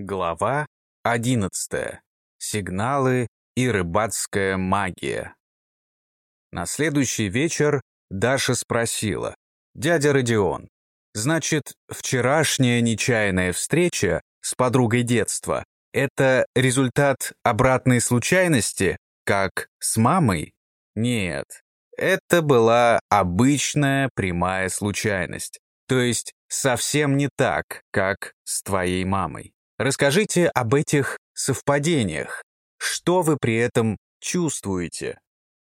Глава 11. Сигналы и рыбацкая магия. На следующий вечер Даша спросила. «Дядя Родион, значит, вчерашняя нечаянная встреча с подругой детства — это результат обратной случайности, как с мамой?» «Нет, это была обычная прямая случайность, то есть совсем не так, как с твоей мамой. Расскажите об этих совпадениях. Что вы при этом чувствуете?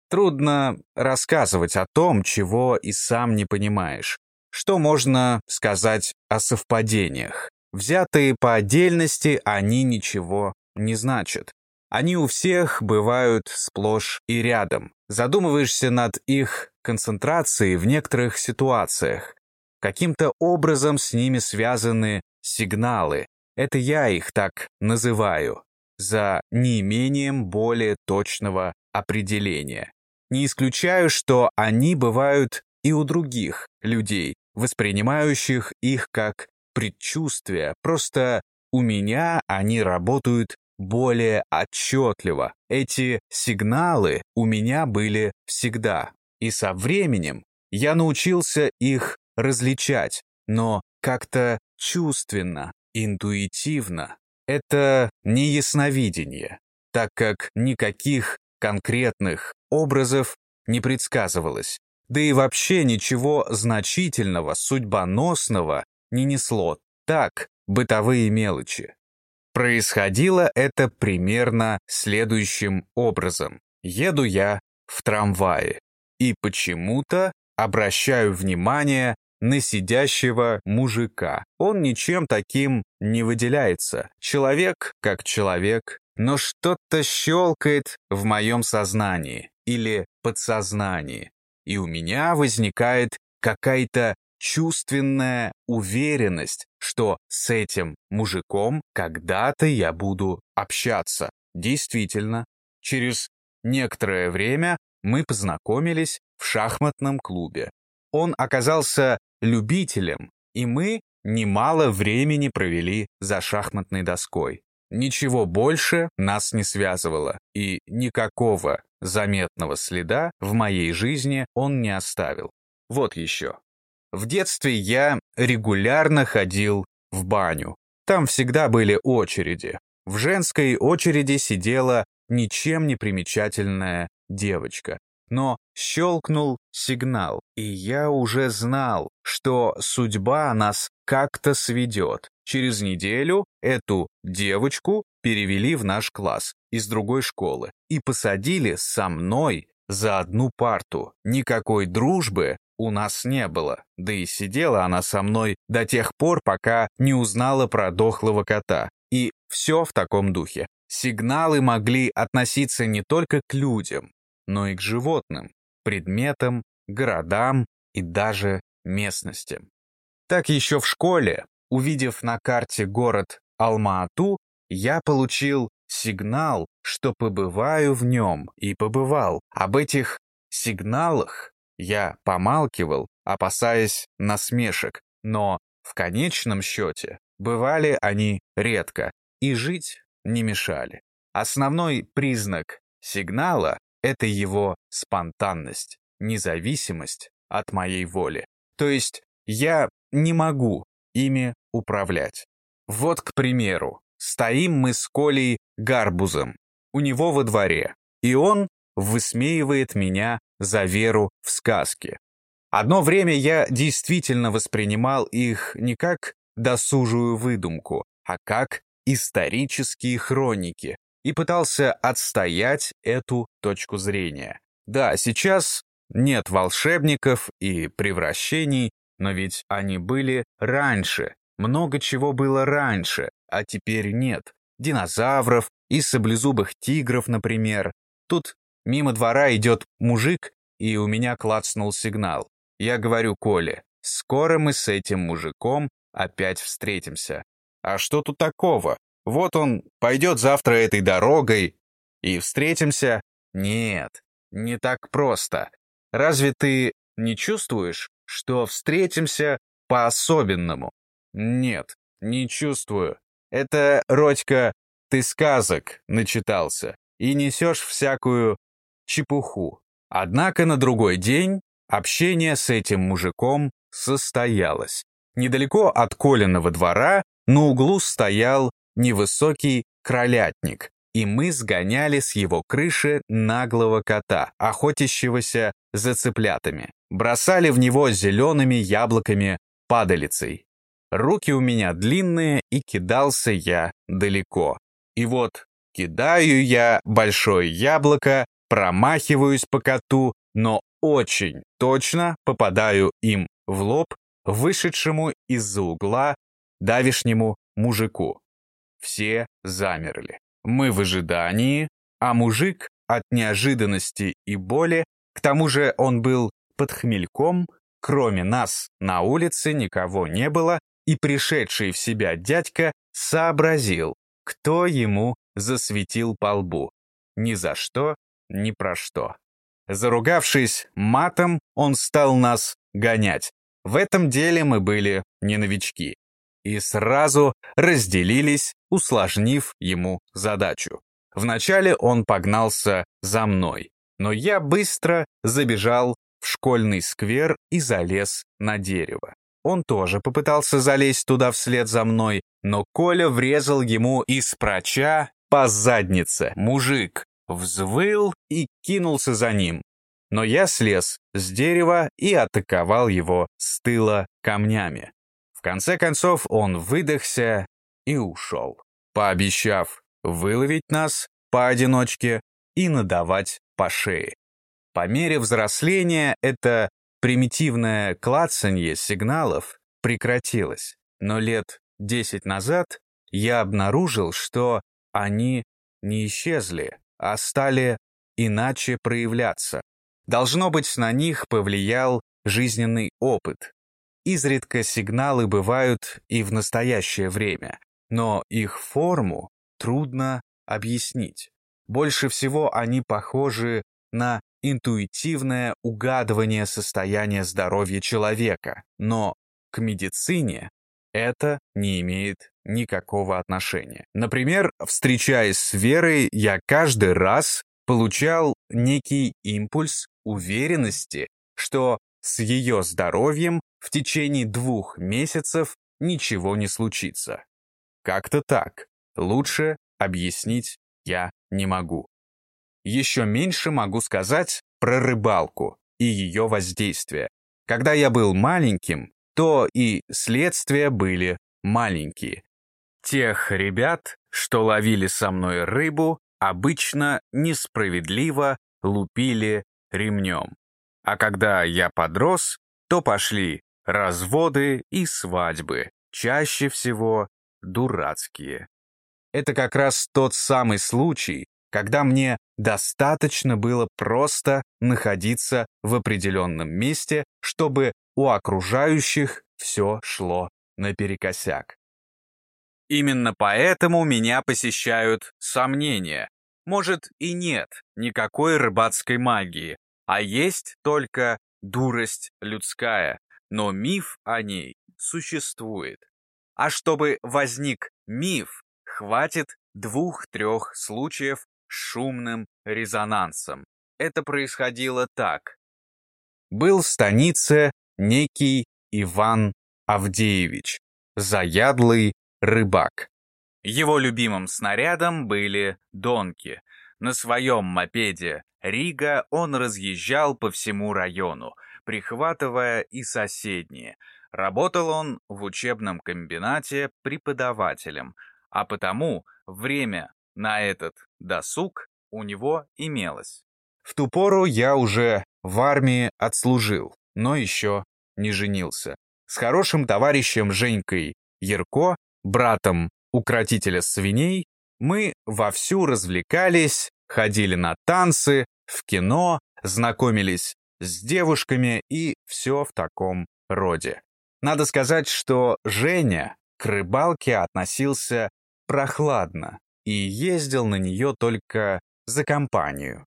Трудно рассказывать о том, чего и сам не понимаешь. Что можно сказать о совпадениях? Взятые по отдельности, они ничего не значат. Они у всех бывают сплошь и рядом. Задумываешься над их концентрацией в некоторых ситуациях. Каким-то образом с ними связаны сигналы, это я их так называю, за неимением более точного определения. Не исключаю, что они бывают и у других людей, воспринимающих их как предчувствия, просто у меня они работают более отчетливо. Эти сигналы у меня были всегда. И со временем я научился их различать, но как-то чувственно, интуитивно. Это не ясновидение, так как никаких конкретных образов не предсказывалось, да и вообще ничего значительного, судьбоносного не несло, так, бытовые мелочи. Происходило это примерно следующим образом. Еду я в трамвае и почему-то обращаю внимание на сидящего мужика. Он ничем таким не выделяется. Человек как человек, но что-то щелкает в моем сознании или подсознании. И у меня возникает какая-то чувственная уверенность, что с этим мужиком когда-то я буду общаться. Действительно, через некоторое время мы познакомились в шахматном клубе. Он оказался любителем, и мы немало времени провели за шахматной доской. Ничего больше нас не связывало, и никакого заметного следа в моей жизни он не оставил. Вот еще. В детстве я регулярно ходил в баню. Там всегда были очереди. В женской очереди сидела ничем не примечательная девочка но щелкнул сигнал, и я уже знал, что судьба нас как-то сведет. Через неделю эту девочку перевели в наш класс из другой школы и посадили со мной за одну парту. Никакой дружбы у нас не было, да и сидела она со мной до тех пор, пока не узнала про дохлого кота. И все в таком духе. Сигналы могли относиться не только к людям, но и к животным, предметам, городам и даже местностям. Так еще в школе, увидев на карте город Алма-Ату, я получил сигнал, что побываю в нем, и побывал. Об этих сигналах я помалкивал, опасаясь насмешек, но в конечном счете бывали они редко и жить не мешали. Основной признак сигнала это его спонтанность, независимость от моей воли. То есть я не могу ими управлять. Вот, к примеру, стоим мы с Колей Гарбузом у него во дворе, и он высмеивает меня за веру в сказки. Одно время я действительно воспринимал их не как досужую выдумку, а как исторические хроники, и пытался отстоять эту точку зрения. Да, сейчас нет волшебников и превращений, но ведь они были раньше. Много чего было раньше, а теперь нет. Динозавров и саблезубых тигров, например. Тут мимо двора идет мужик, и у меня клацнул сигнал. Я говорю Коле, скоро мы с этим мужиком опять встретимся. А что тут такого? Вот он пойдет завтра этой дорогой и встретимся. Нет, не так просто. Разве ты не чувствуешь, что встретимся по-особенному? Нет, не чувствую. Это, Родька, ты сказок начитался и несешь всякую чепуху. Однако на другой день общение с этим мужиком состоялось. Недалеко от Колиного двора на углу стоял невысокий кролятник, и мы сгоняли с его крыши наглого кота, охотящегося за цыплятами. Бросали в него зелеными яблоками падалицей. Руки у меня длинные, и кидался я далеко. И вот кидаю я большое яблоко, промахиваюсь по коту, но очень точно попадаю им в лоб вышедшему из-за угла давишнему мужику. Все замерли. Мы в ожидании, а мужик от неожиданности и боли, к тому же он был под хмельком, кроме нас на улице никого не было, и пришедший в себя дядька сообразил, кто ему засветил по лбу. Ни за что, ни про что. Заругавшись матом, он стал нас гонять. В этом деле мы были не новички. И сразу разделились, усложнив ему задачу. Вначале он погнался за мной, но я быстро забежал в школьный сквер и залез на дерево. Он тоже попытался залезть туда вслед за мной, но Коля врезал ему из проча по заднице. Мужик взвыл и кинулся за ним. Но я слез с дерева и атаковал его с тыла камнями. В конце концов он выдохся и ушел, пообещав выловить нас поодиночке и надавать по шее. По мере взросления это примитивное клацанье сигналов прекратилось, но лет десять назад я обнаружил, что они не исчезли, а стали иначе проявляться. Должно быть, на них повлиял жизненный опыт. Изредка сигналы бывают и в настоящее время, но их форму трудно объяснить. Больше всего они похожи на интуитивное угадывание состояния здоровья человека, но к медицине это не имеет никакого отношения. Например, встречаясь с Верой, я каждый раз получал некий импульс уверенности, что с ее здоровьем в течение двух месяцев ничего не случится. Как-то так. Лучше объяснить я не могу. Еще меньше могу сказать про рыбалку и ее воздействие. Когда я был маленьким, то и следствия были маленькие. Тех ребят, что ловили со мной рыбу, обычно несправедливо лупили ремнем. А когда я подрос, то пошли разводы и свадьбы, чаще всего дурацкие. Это как раз тот самый случай, когда мне достаточно было просто находиться в определенном месте, чтобы у окружающих все шло наперекосяк. Именно поэтому меня посещают сомнения. Может и нет никакой рыбацкой магии, а есть только дурость людская, но миф о ней существует. А чтобы возник миф, хватит двух-трех случаев с шумным резонансом. Это происходило так. Был в станице некий Иван Авдеевич, заядлый рыбак. Его любимым снарядом были донки. На своем мопеде Рига он разъезжал по всему району, прихватывая и соседние. Работал он в учебном комбинате преподавателем, а потому время на этот досуг у него имелось. В ту пору я уже в армии отслужил, но еще не женился. С хорошим товарищем Женькой Ярко братом укротителя свиней, мы вовсю развлекались, ходили на танцы, в кино, знакомились с девушками и все в таком роде. Надо сказать, что Женя к рыбалке относился прохладно и ездил на нее только за компанию.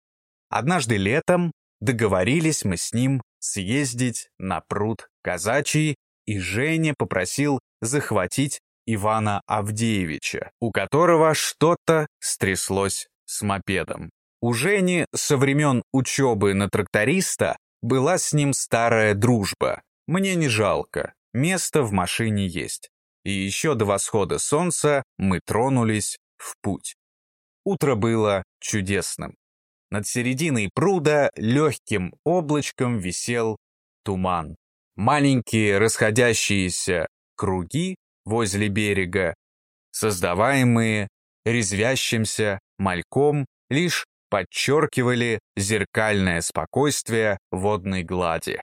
Однажды летом договорились мы с ним съездить на пруд казачий, и Женя попросил захватить Ивана Авдеевича, у которого что-то стряслось с мопедом. У Жени со времен учебы на тракториста была с ним старая дружба. Мне не жалко, место в машине есть. И еще до восхода солнца мы тронулись в путь. Утро было чудесным. Над серединой пруда легким облачком висел туман. Маленькие расходящиеся круги возле берега, создаваемые резвящимся мальком, лишь подчеркивали зеркальное спокойствие водной глади.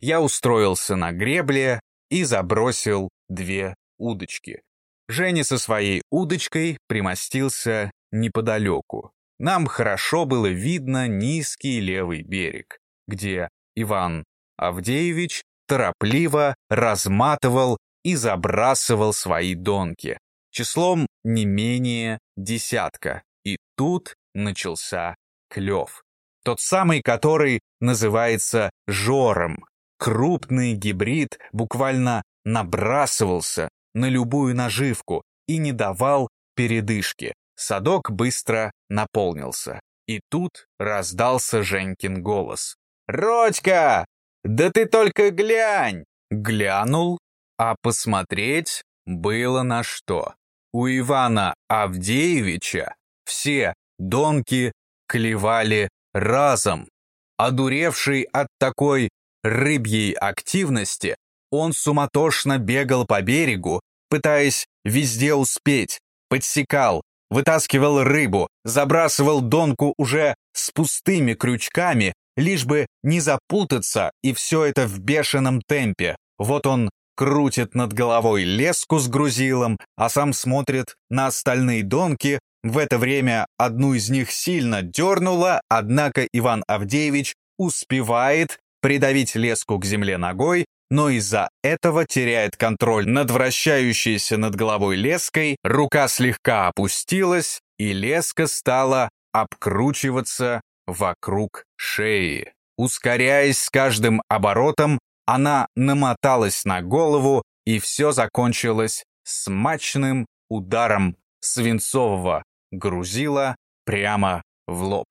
Я устроился на гребле и забросил две удочки. Женя со своей удочкой примостился неподалеку. Нам хорошо было видно низкий левый берег, где Иван Авдеевич торопливо разматывал и забрасывал свои донки, числом не менее десятка. И тут начался клев. Тот самый, который называется жором. Крупный гибрид буквально набрасывался на любую наживку и не давал передышки. Садок быстро наполнился. И тут раздался Женькин голос. «Родька, да ты только глянь!» Глянул, а посмотреть было на что. У Ивана Авдеевича все донки клевали разом. Одуревший от такой рыбьей активности, он суматошно бегал по берегу, пытаясь везде успеть, подсекал, вытаскивал рыбу, забрасывал донку уже с пустыми крючками, лишь бы не запутаться, и все это в бешеном темпе. Вот он крутит над головой леску с грузилом, а сам смотрит на остальные донки. В это время одну из них сильно дернуло, однако Иван Авдеевич успевает придавить леску к земле ногой, но из-за этого теряет контроль над вращающейся над головой леской, рука слегка опустилась, и леска стала обкручиваться вокруг шеи. Ускоряясь с каждым оборотом, она намоталась на голову, и все закончилось смачным ударом свинцового грузила прямо в лоб.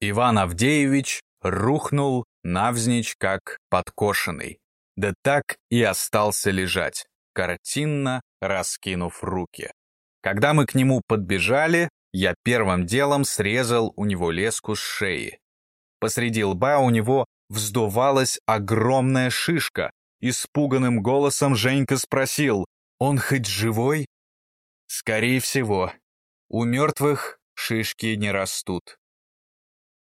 Иван Авдеевич рухнул навзничь как подкошенный да так и остался лежать, картинно раскинув руки. Когда мы к нему подбежали, я первым делом срезал у него леску с шеи. Посреди лба у него вздувалась огромная шишка. Испуганным голосом Женька спросил, «Он хоть живой?» «Скорее всего. У мертвых шишки не растут.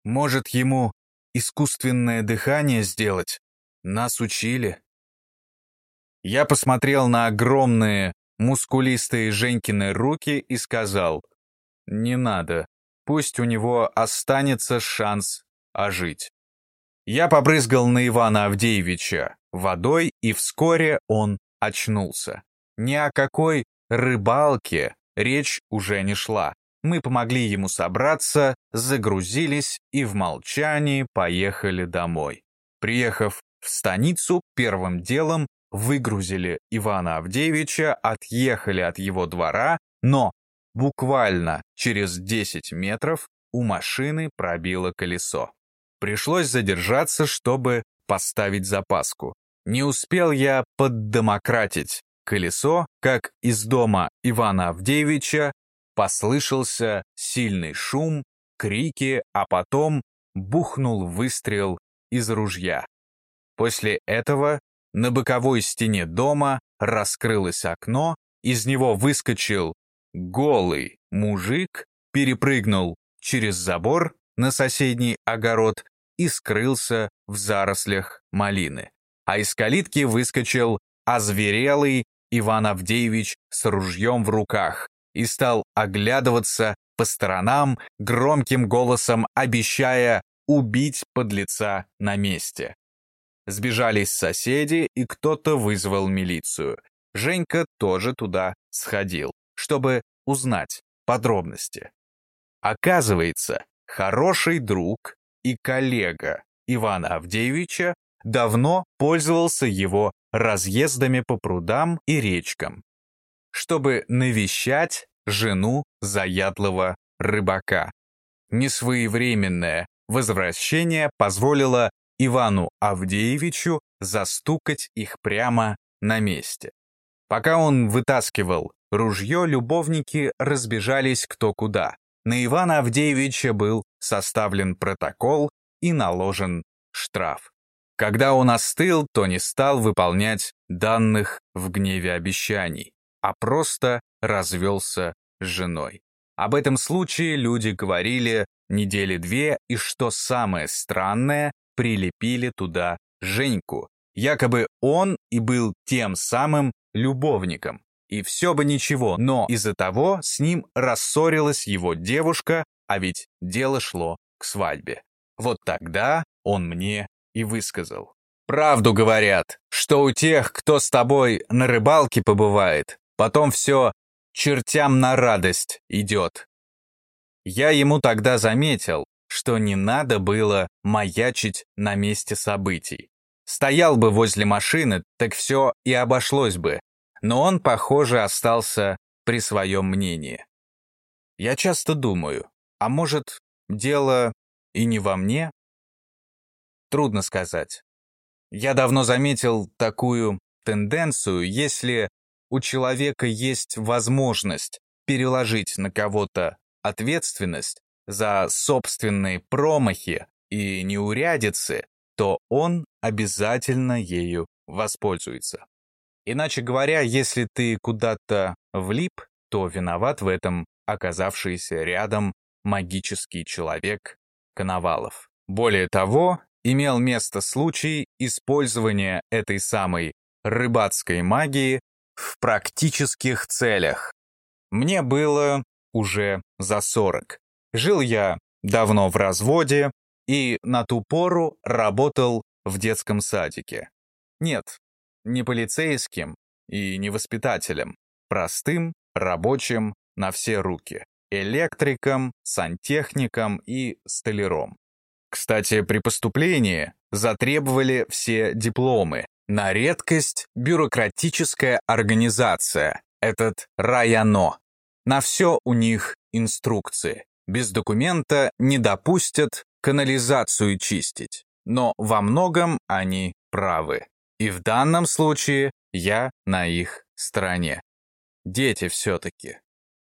Может, ему искусственное дыхание сделать? Нас учили». Я посмотрел на огромные, мускулистые Женькины руки и сказал, «Не надо, пусть у него останется шанс ожить». Я побрызгал на Ивана Авдеевича водой, и вскоре он очнулся. Ни о какой рыбалке речь уже не шла. Мы помогли ему собраться, загрузились и в молчании поехали домой. Приехав в станицу, первым делом выгрузили Ивана Авдеевича, отъехали от его двора, но буквально через 10 метров у машины пробило колесо. Пришлось задержаться, чтобы поставить запаску. Не успел я поддемократить колесо, как из дома Ивана Авдеевича послышался сильный шум, крики, а потом бухнул выстрел из ружья. После этого на боковой стене дома раскрылось окно, из него выскочил голый мужик, перепрыгнул через забор на соседний огород и скрылся в зарослях малины. А из калитки выскочил озверелый Иван Авдеевич с ружьем в руках и стал оглядываться по сторонам громким голосом, обещая убить подлеца на месте. Сбежались соседи, и кто-то вызвал милицию. Женька тоже туда сходил, чтобы узнать подробности. Оказывается, хороший друг и коллега Ивана Авдеевича давно пользовался его разъездами по прудам и речкам. чтобы навещать жену заядлого рыбака. Несвоевременное возвращение позволило Ивану Авдеевичу застукать их прямо на месте. Пока он вытаскивал ружье, любовники разбежались кто куда. На Ивана Авдеевича был составлен протокол и наложен штраф. Когда он остыл, то не стал выполнять данных в гневе обещаний, а просто развелся с женой. Об этом случае люди говорили недели две, и что самое странное, прилепили туда Женьку. Якобы он и был тем самым любовником. И все бы ничего, но из-за того с ним рассорилась его девушка, а ведь дело шло к свадьбе. Вот тогда он мне и высказал. Правду говорят, что у тех, кто с тобой на рыбалке побывает, потом все чертям на радость идет. Я ему тогда заметил, что не надо было маячить на месте событий. Стоял бы возле машины, так все и обошлось бы. Но он, похоже, остался при своем мнении. Я часто думаю, а может, дело и не во мне? Трудно сказать. Я давно заметил такую тенденцию, если у человека есть возможность переложить на кого-то ответственность за собственные промахи и неурядицы, то он обязательно ею воспользуется. Иначе говоря, если ты куда-то влип, то виноват в этом оказавшийся рядом магический человек Коновалов. Более того, имел место случай использования этой самой рыбацкой магии в практических целях. Мне было уже за 40. Жил я давно в разводе и на ту пору работал в детском садике. Нет, не полицейским и не воспитателем, простым, рабочим на все руки, электриком, сантехником и столяром. Кстати, при поступлении затребовали все дипломы. На редкость бюрократическая организация, этот районо. На все у них инструкции. Без документа не допустят канализацию чистить. Но во многом они правы. И в данном случае я на их стороне. Дети все-таки.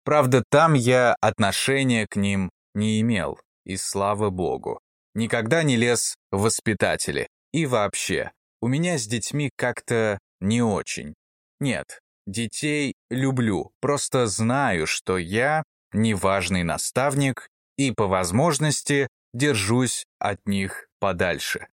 Правда, там я отношения к ним не имел, и слава богу никогда не лез в воспитатели. И вообще, у меня с детьми как-то не очень. Нет, детей люблю, просто знаю, что я неважный наставник и по возможности держусь от них подальше.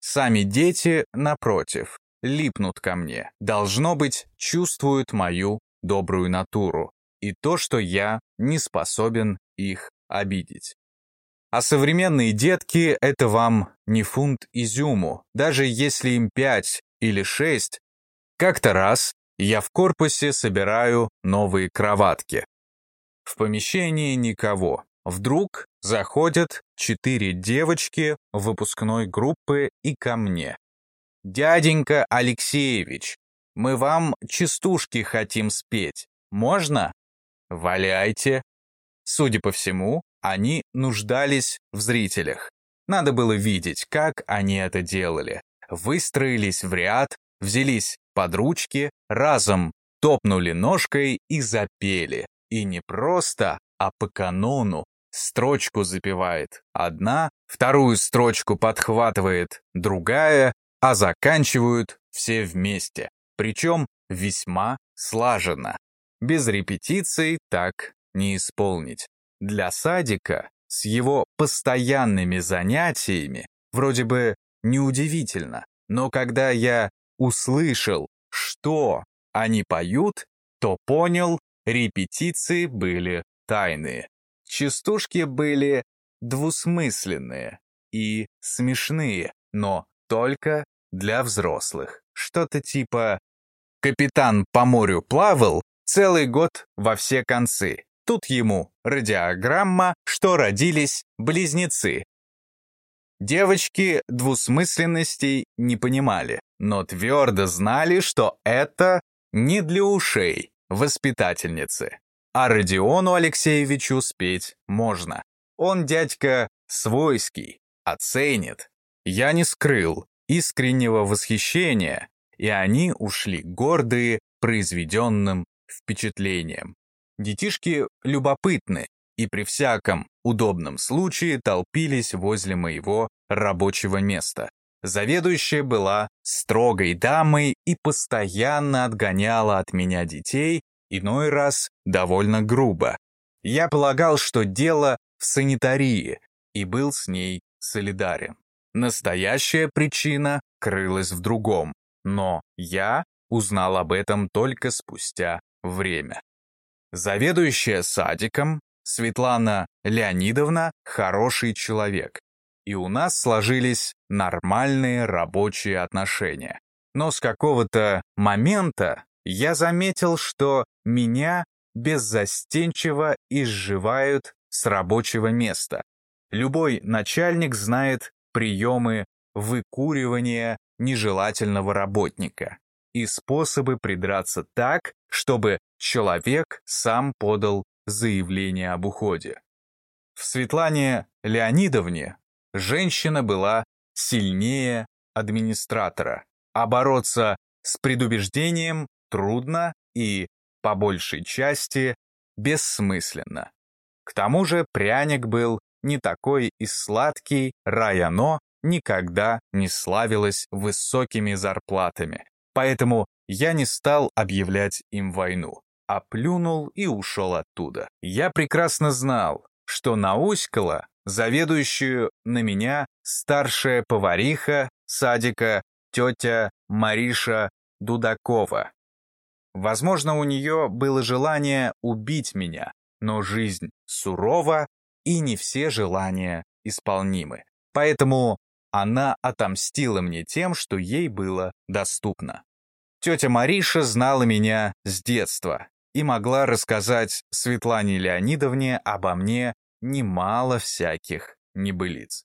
Сами дети, напротив, липнут ко мне. Должно быть, чувствуют мою добрую натуру и то, что я не способен их обидеть. А современные детки — это вам не фунт изюму, даже если им пять или шесть. Как-то раз я в корпусе собираю новые кроватки. В помещении никого. Вдруг заходят четыре девочки выпускной группы и ко мне. «Дяденька Алексеевич, мы вам частушки хотим спеть. Можно?» «Валяйте». Судя по всему, они нуждались в зрителях. Надо было видеть, как они это делали. Выстроились в ряд, взялись под ручки, разом топнули ножкой и запели. И не просто, а по канону. Строчку запевает одна, вторую строчку подхватывает другая, а заканчивают все вместе. Причем весьма слаженно. Без репетиций так не исполнить. Для садика с его постоянными занятиями вроде бы неудивительно, но когда я услышал, что они поют, то понял, репетиции были тайные. Частушки были двусмысленные и смешные, но только для взрослых. Что-то типа «Капитан по морю плавал целый год во все концы, Тут ему радиограмма, что родились близнецы. Девочки двусмысленностей не понимали, но твердо знали, что это не для ушей. воспитательницы. А Родиону Алексеевичу спеть можно. Он, дядька, свойский, оценит. Я не скрыл искреннего восхищения, и они ушли гордые произведенным впечатлением. Детишки любопытны и при всяком удобном случае толпились возле моего рабочего места. Заведующая была строгой дамой и постоянно отгоняла от меня детей, иной раз довольно грубо. Я полагал, что дело в санитарии, и был с ней солидарен. Настоящая причина крылась в другом, но я узнал об этом только спустя время. Заведующая садиком Светлана Леонидовна хороший человек, и у нас сложились нормальные рабочие отношения. Но с какого-то момента я заметил, что меня беззастенчиво изживают с рабочего места. Любой начальник знает приемы выкуривания нежелательного работника и способы придраться так, чтобы человек сам подал заявление об уходе. В Светлане Леонидовне женщина была сильнее администратора, а бороться с предубеждением трудно и, по большей части, бессмысленно. К тому же пряник был не такой и сладкий, районо никогда не славилось высокими зарплатами. Поэтому я не стал объявлять им войну, а плюнул и ушел оттуда. Я прекрасно знал, что науськала заведующую на меня старшая повариха садика тетя Мариша Дудакова. Возможно, у нее было желание убить меня, но жизнь сурова, и не все желания исполнимы. Поэтому она отомстила мне тем, что ей было доступно. Тетя Мариша знала меня с детства и могла рассказать Светлане Леонидовне обо мне немало всяких небылиц.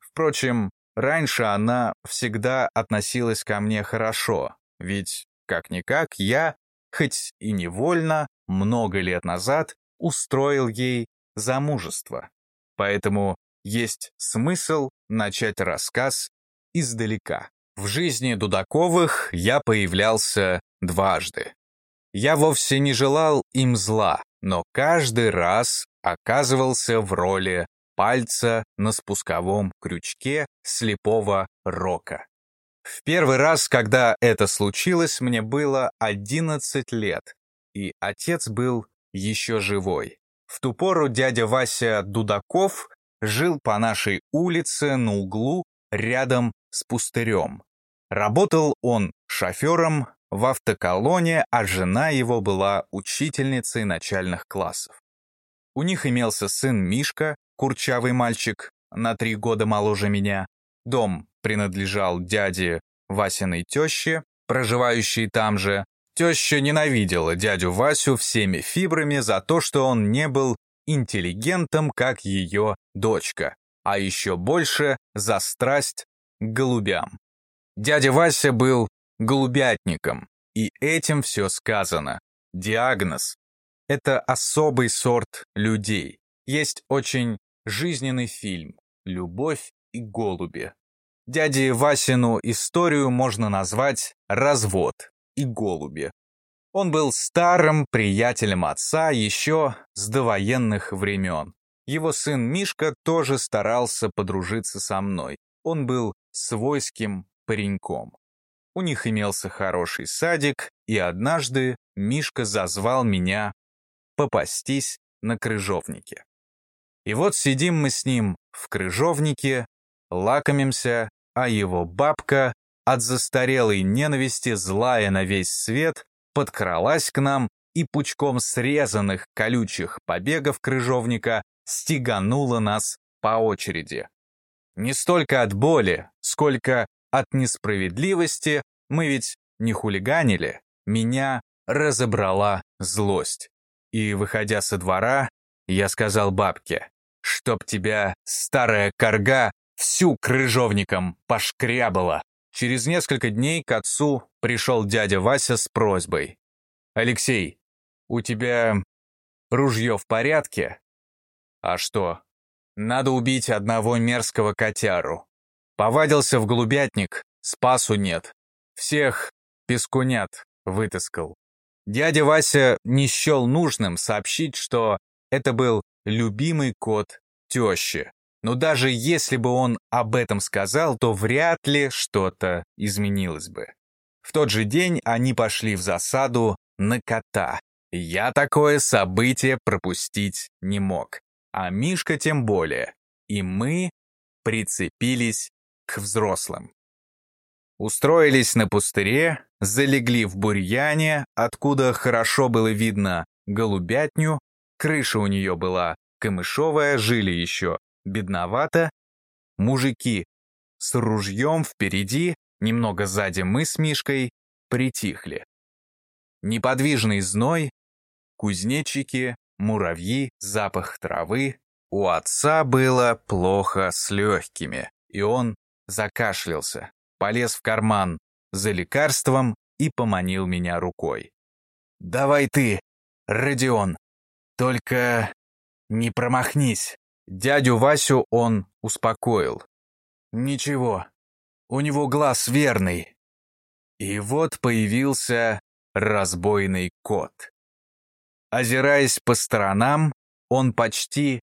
Впрочем, раньше она всегда относилась ко мне хорошо, ведь, как-никак, я, хоть и невольно, много лет назад устроил ей замужество. Поэтому есть смысл начать рассказ издалека. В жизни Дудаковых я появлялся дважды. Я вовсе не желал им зла, но каждый раз оказывался в роли пальца на спусковом крючке слепого рока. В первый раз, когда это случилось, мне было 11 лет, и отец был еще живой. В ту пору дядя Вася Дудаков жил по нашей улице на углу рядом с пустырем. Работал он шофером в автоколоне, а жена его была учительницей начальных классов. У них имелся сын Мишка, курчавый мальчик, на три года моложе меня. Дом принадлежал дяде Васиной теще, проживающей там же, Теща ненавидела дядю Васю всеми фибрами за то, что он не был интеллигентом, как ее дочка, а еще больше за страсть к голубям. Дядя Вася был голубятником, и этим все сказано. Диагноз — это особый сорт людей. Есть очень жизненный фильм «Любовь и голуби». Дяде Васину историю можно назвать «Развод» и голуби. Он был старым приятелем отца еще с довоенных времен. Его сын Мишка тоже старался подружиться со мной. Он был свойским пареньком. У них имелся хороший садик, и однажды Мишка зазвал меня попастись на крыжовнике. И вот сидим мы с ним в крыжовнике, лакомимся, а его бабка от застарелой ненависти, злая на весь свет, подкралась к нам и пучком срезанных колючих побегов крыжовника стеганула нас по очереди. Не столько от боли, сколько от несправедливости, мы ведь не хулиганили, меня разобрала злость. И, выходя со двора, я сказал бабке, чтоб тебя, старая корга, всю крыжовником пошкрябала. Через несколько дней к отцу пришел дядя Вася с просьбой. «Алексей, у тебя ружье в порядке? А что? Надо убить одного мерзкого котяру. Повадился в голубятник, спасу нет. Всех пескунят вытаскал. Дядя Вася не счел нужным сообщить, что это был любимый кот тещи. Но даже если бы он об этом сказал, то вряд ли что-то изменилось бы. В тот же день они пошли в засаду на кота. Я такое событие пропустить не мог, а Мишка тем более. И мы прицепились к взрослым. Устроились на пустыре, залегли в бурьяне, откуда хорошо было видно голубятню, крыша у нее была камышовая, жили еще бедновато. Мужики с ружьем впереди, немного сзади мы с Мишкой, притихли. Неподвижный зной, кузнечики, муравьи, запах травы. У отца было плохо с легкими, и он закашлялся, полез в карман за лекарством и поманил меня рукой. «Давай ты, Родион, только не промахнись». Дядю Васю он успокоил. «Ничего, у него глаз верный». И вот появился разбойный кот. Озираясь по сторонам, он почти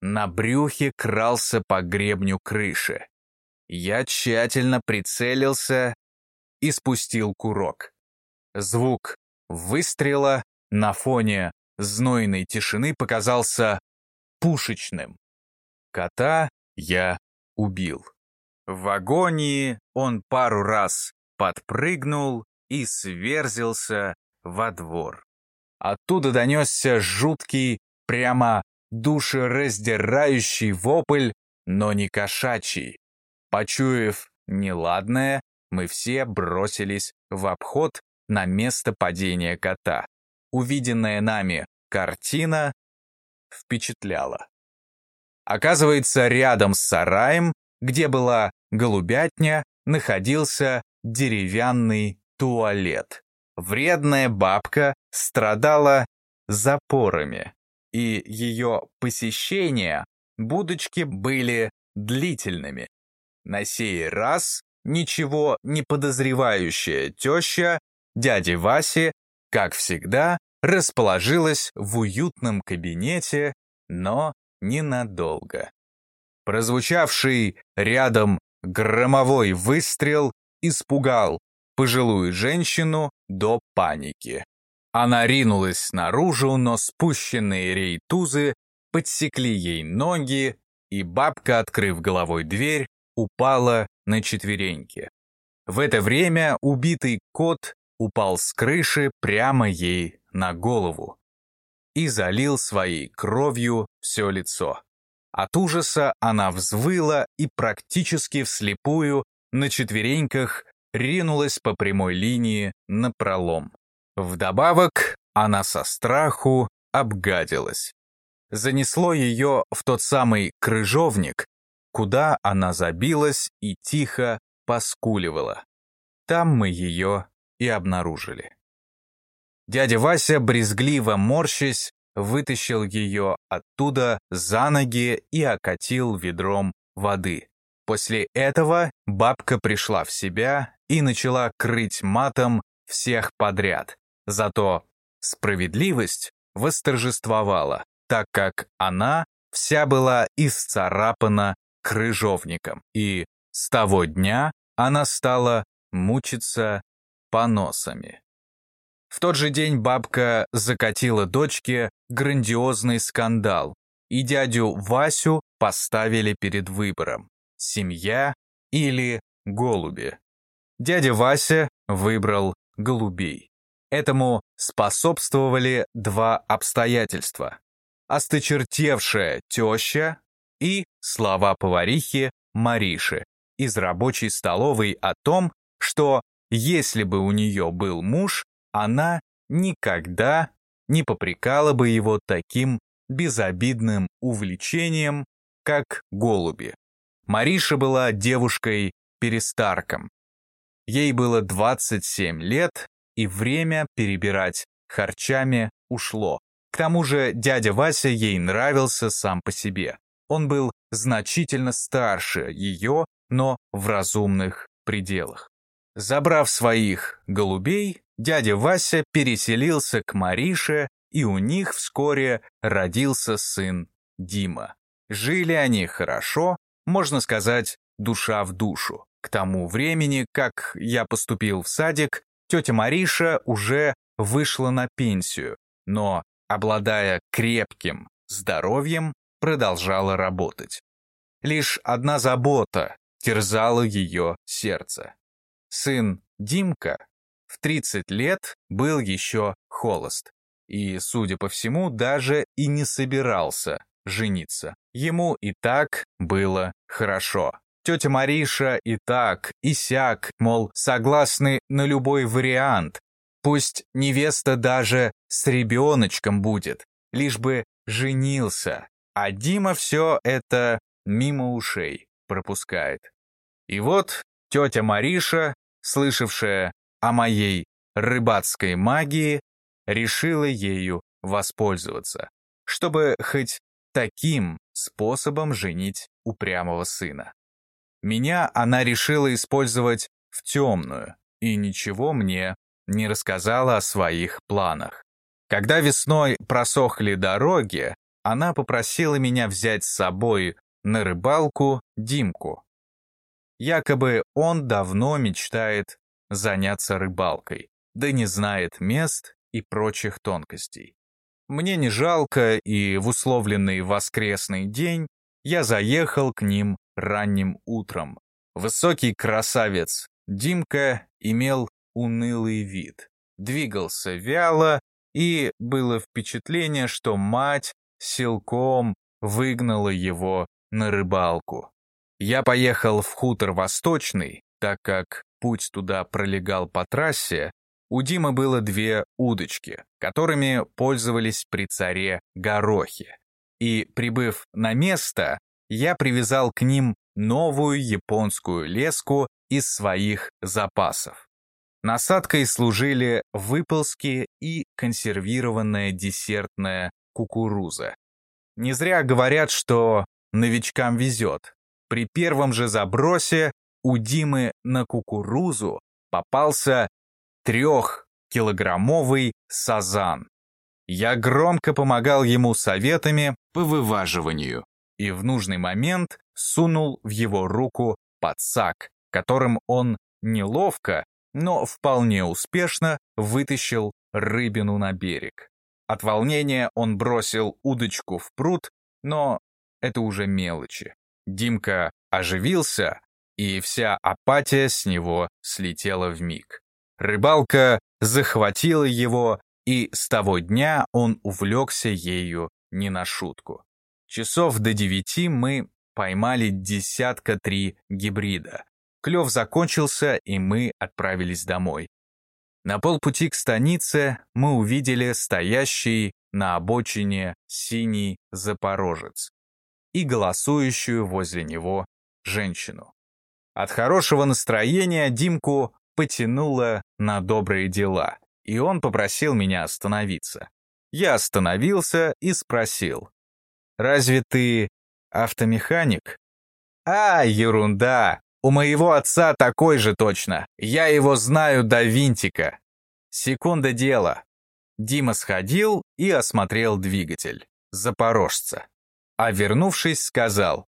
на брюхе крался по гребню крыши. Я тщательно прицелился и спустил курок. Звук выстрела на фоне знойной тишины показался пушечным. Кота я убил. В агонии он пару раз подпрыгнул и сверзился во двор. Оттуда донесся жуткий, прямо душераздирающий вопль, но не кошачий. Почуяв неладное, мы все бросились в обход на место падения кота. Увиденная нами картина впечатляла. Оказывается, рядом с сараем, где была голубятня, находился деревянный туалет. Вредная бабка страдала запорами, и ее посещения будочки были длительными. На сей раз ничего не подозревающая теща дяди Васи, как всегда, расположилась в уютном кабинете, но ненадолго. Прозвучавший рядом громовой выстрел испугал пожилую женщину до паники. Она ринулась наружу, но спущенные рейтузы подсекли ей ноги, и бабка, открыв головой дверь, упала на четвереньки. В это время убитый кот упал с крыши прямо ей на голову и залил своей кровью все лицо. От ужаса она взвыла и практически вслепую на четвереньках ринулась по прямой линии на пролом. Вдобавок она со страху обгадилась. Занесло ее в тот самый крыжовник, куда она забилась и тихо поскуливала. Там мы ее и обнаружили. Дядя Вася, брезгливо морщась, вытащил ее оттуда за ноги и окатил ведром воды. После этого бабка пришла в себя и начала крыть матом всех подряд. Зато справедливость восторжествовала, так как она вся была исцарапана крыжовником, и с того дня она стала мучиться поносами. В тот же день бабка закатила дочке грандиозный скандал, и дядю Васю поставили перед выбором – семья или голуби. Дядя Вася выбрал голубей. Этому способствовали два обстоятельства. Осточертевшая теща и слова поварихи Мариши из рабочей столовой о том, что если бы у нее был муж, она никогда не попрекала бы его таким безобидным увлечением, как голуби. Мариша была девушкой-перестарком. Ей было 27 лет, и время перебирать харчами ушло. К тому же дядя Вася ей нравился сам по себе. Он был значительно старше ее, но в разумных пределах. Забрав своих голубей, дядя Вася переселился к Марише, и у них вскоре родился сын Дима. Жили они хорошо, можно сказать, душа в душу. К тому времени, как я поступил в садик, тетя Мариша уже вышла на пенсию, но, обладая крепким здоровьем, продолжала работать. Лишь одна забота терзала ее сердце. Сын Димка в 30 лет был еще холост и, судя по всему, даже и не собирался жениться. Ему и так было хорошо. Тетя Мариша и так, и сяк, мол, согласны на любой вариант. Пусть невеста даже с ребеночком будет, лишь бы женился. А Дима все это мимо ушей пропускает. И вот тетя Мариша, слышавшая о моей рыбацкой магии, решила ею воспользоваться, чтобы хоть таким способом женить упрямого сына. Меня она решила использовать в темную и ничего мне не рассказала о своих планах. Когда весной просохли дороги, она попросила меня взять с собой на рыбалку Димку. Якобы он давно мечтает заняться рыбалкой, да не знает мест и прочих тонкостей. Мне не жалко, и в условленный воскресный день я заехал к ним ранним утром. Высокий красавец Димка имел унылый вид, двигался вяло, и было впечатление, что мать силком выгнала его на рыбалку. Я поехал в хутор Восточный, так как путь туда пролегал по трассе, у Димы было две удочки, которыми пользовались при царе Горохе. И, прибыв на место, я привязал к ним новую японскую леску из своих запасов. Насадкой служили выползки и консервированная десертная кукуруза. Не зря говорят, что новичкам везет. При первом же забросе у Димы на кукурузу попался трехкилограммовый сазан. Я громко помогал ему советами по вываживанию и в нужный момент сунул в его руку подсак, которым он неловко, но вполне успешно вытащил рыбину на берег. От волнения он бросил удочку в пруд, но это уже мелочи. Димка оживился, и вся апатия с него слетела в миг. Рыбалка захватила его, и с того дня он увлекся ею не на шутку. Часов до девяти мы поймали десятка три гибрида. Клев закончился, и мы отправились домой. На полпути к станице мы увидели стоящий на обочине синий запорожец и голосующую возле него женщину. От хорошего настроения Димку потянуло на добрые дела, и он попросил меня остановиться. Я остановился и спросил, «Разве ты автомеханик?» «А, ерунда! У моего отца такой же точно. Я его знаю до винтика». Секунда дела. Дима сходил и осмотрел двигатель. Запорожца. А вернувшись, сказал,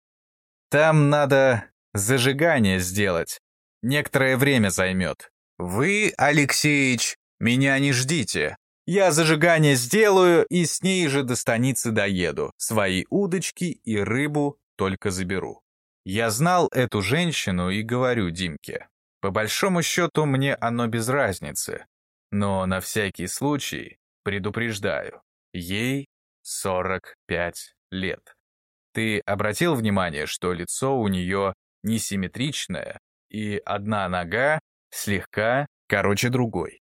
«Там надо зажигание сделать некоторое время займет. Вы, Алексеич, меня не ждите. Я зажигание сделаю и с ней же до станицы доеду. Свои удочки и рыбу только заберу. Я знал эту женщину и говорю Димке. По большому счету мне оно без разницы. Но на всякий случай предупреждаю. Ей 45 лет. Ты обратил внимание, что лицо у нее несимметричное, и одна нога слегка короче другой.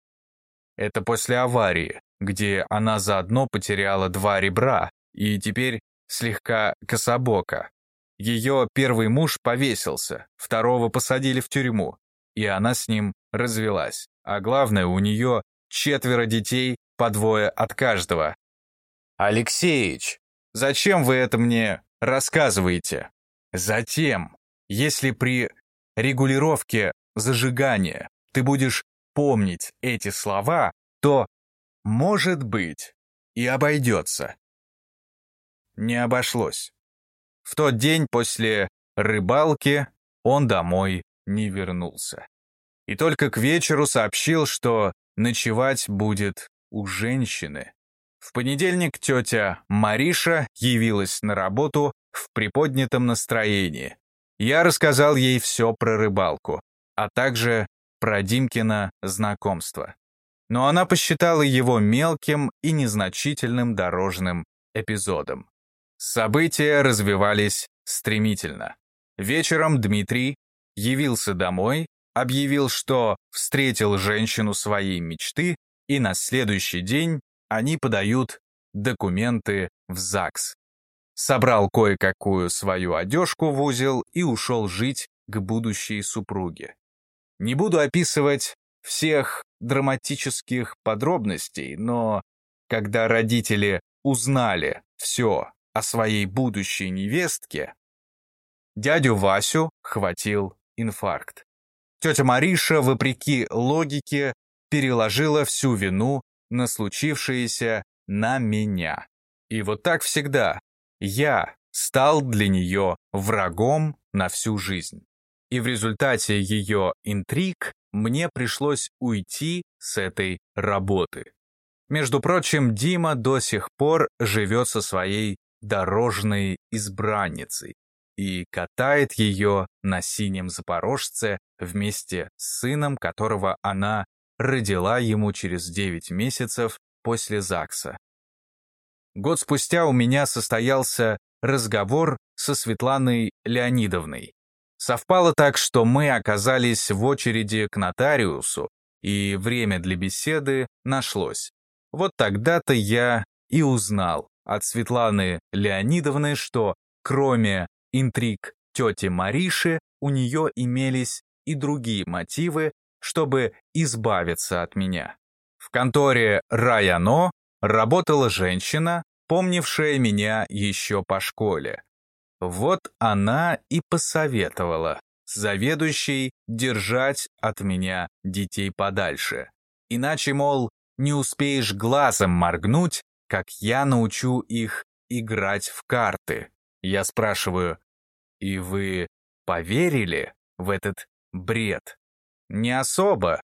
Это после аварии, где она заодно потеряла два ребра и теперь слегка кособока. Ее первый муж повесился, второго посадили в тюрьму, и она с ним развелась. А главное, у нее четверо детей по двое от каждого. «Алексеич, зачем вы это мне рассказываете?» «Затем, если при регулировке зажигания ты будешь помнить эти слова, то, может быть, и обойдется». Не обошлось. В тот день после рыбалки он домой не вернулся. И только к вечеру сообщил, что ночевать будет у женщины. В понедельник тетя Мариша явилась на работу в приподнятом настроении. Я рассказал ей все про рыбалку, а также про Димкина знакомство. Но она посчитала его мелким и незначительным дорожным эпизодом. События развивались стремительно. Вечером Дмитрий явился домой, объявил, что встретил женщину своей мечты, и на следующий день они подают документы в ЗАГС. Собрал кое-какую свою одежку в узел и ушел жить к будущей супруге. Не буду описывать всех драматических подробностей, но когда родители узнали все о своей будущей невестке, дядю Васю хватил инфаркт. Тетя Мариша, вопреки логике, переложила всю вину на случившееся на меня. И вот так всегда. Я стал для нее врагом на всю жизнь. И в результате ее интриг мне пришлось уйти с этой работы. Между прочим, Дима до сих пор живет со своей дорожной избранницей и катает ее на синем запорожце вместе с сыном, которого она родила ему через 9 месяцев после ЗАГСа. Год спустя у меня состоялся разговор со Светланой Леонидовной. Совпало так, что мы оказались в очереди к нотариусу, и время для беседы нашлось. Вот тогда-то я и узнал от Светланы Леонидовны, что кроме интриг тети Мариши, у нее имелись и другие мотивы, чтобы избавиться от меня. В конторе Раяно работала женщина, помнившая меня еще по школе. Вот она и посоветовала заведующей держать от меня детей подальше. Иначе, мол, не успеешь глазом моргнуть, как я научу их играть в карты. Я спрашиваю, и вы поверили в этот бред? Не особо.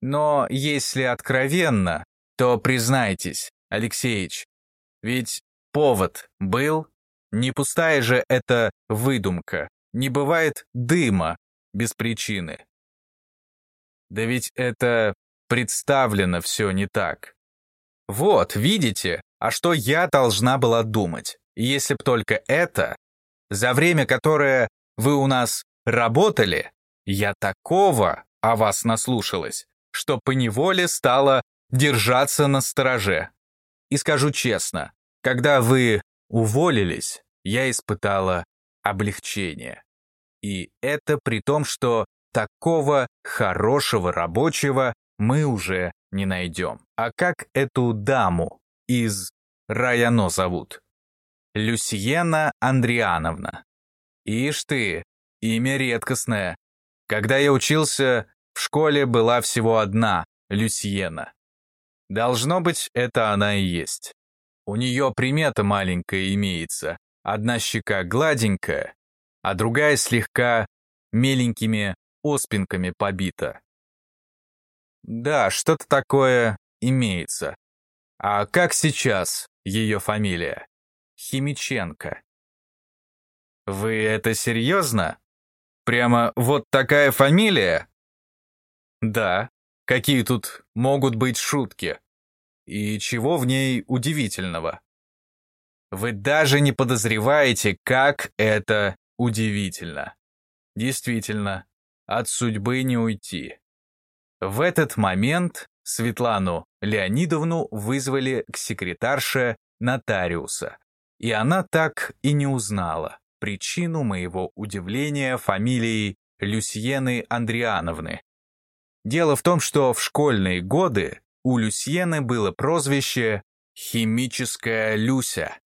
Но если откровенно, то признайтесь, Алексеич, ведь повод был? Не пустая же это выдумка. Не бывает дыма без причины. Да ведь это представлено все не так. Вот, видите, а что я должна была думать? Если б только это, за время, которое вы у нас работали, я такого о вас наслушалась, что поневоле стала держаться на стороже. И скажу честно, когда вы уволились, я испытала облегчение. И это при том, что такого хорошего рабочего мы уже не найдем. А как эту даму из Раяно зовут? Люсьена Андриановна. Ишь ты, имя редкостное. Когда я учился, в школе была всего одна, Люсьена. Должно быть, это она и есть. У нее примета маленькая имеется. Одна щека гладенькая, а другая слегка меленькими оспинками побита. Да, что-то такое имеется. А как сейчас ее фамилия? Химиченко. Вы это серьезно? Прямо вот такая фамилия? Да. Какие тут могут быть шутки? И чего в ней удивительного? Вы даже не подозреваете, как это удивительно. Действительно, от судьбы не уйти. В этот момент Светлану Леонидовну вызвали к секретарше нотариуса, и она так и не узнала причину моего удивления фамилией Люсьены Андриановны. Дело в том, что в школьные годы У Люсьены было прозвище «Химическая Люся».